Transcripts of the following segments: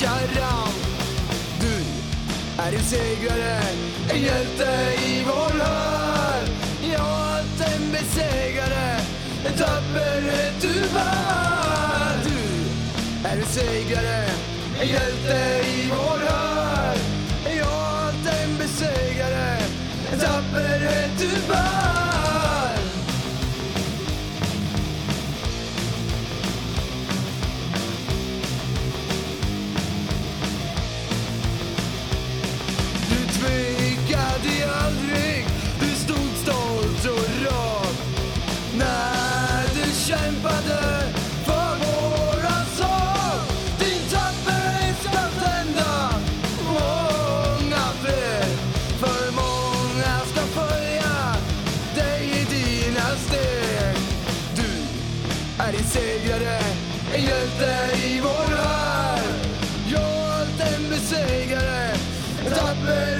förtryckarnas. Du är en segrare, en hjälte i vår hör. Ja, en besegrare, en tapperhet du bär. Du är en segrare, en hjälte i vår hör. Ja, en besegrare, en tapperhet du bär. Är en segrare, en hjälte i vår värld. Jag en besegrare, en tapper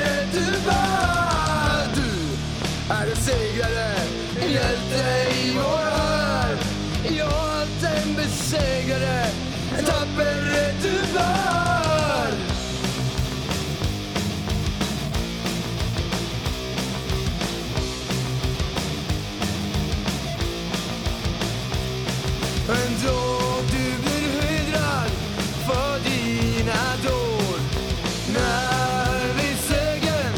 En dag du blir hedrad för dina dåd När vi segern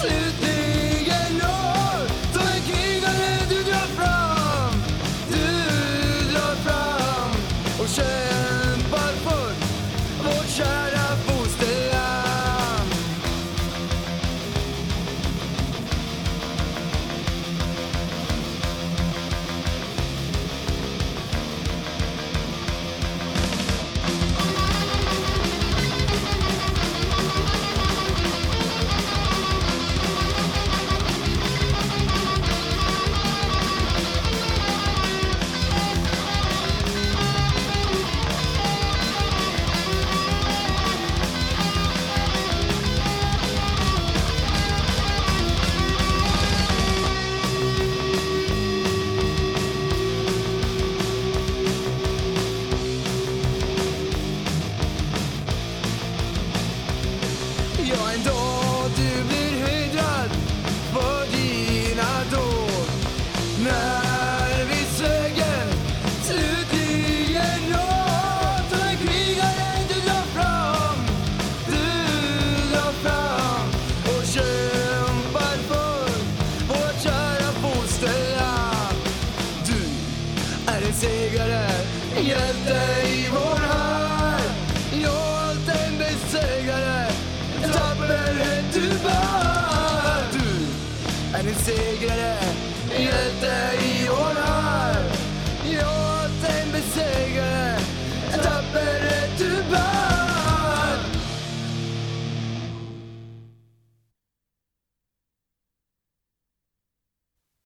slutligen når Då är krigare du drar fram. Du drar fram och kämpar är en segrare, en hjälte i vår här. Jag är en besegrare, en tapperhet du bär. Du är en segrare, en hjälte